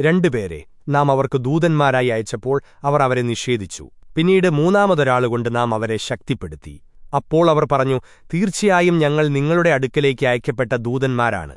രണ്ടുപേരെ നാം അവർക്ക് ദൂതന്മാരായി അയച്ചപ്പോൾ അവർ അവരെ നിഷേധിച്ചു. പിന്നീട് മൂന്നാമതൊരാളുകൊണ്ട് നാം അവരെ ശക്തിപ്പെടുത്തി. അപ്പോൾ അവർ പറഞ്ഞു തീർച്ചയായും ഞങ്ങൾ നിങ്ങളുടെ അടുക്കലേക്ക് അയക്കപ്പെട്ട ദൂതന്മാരാണ്.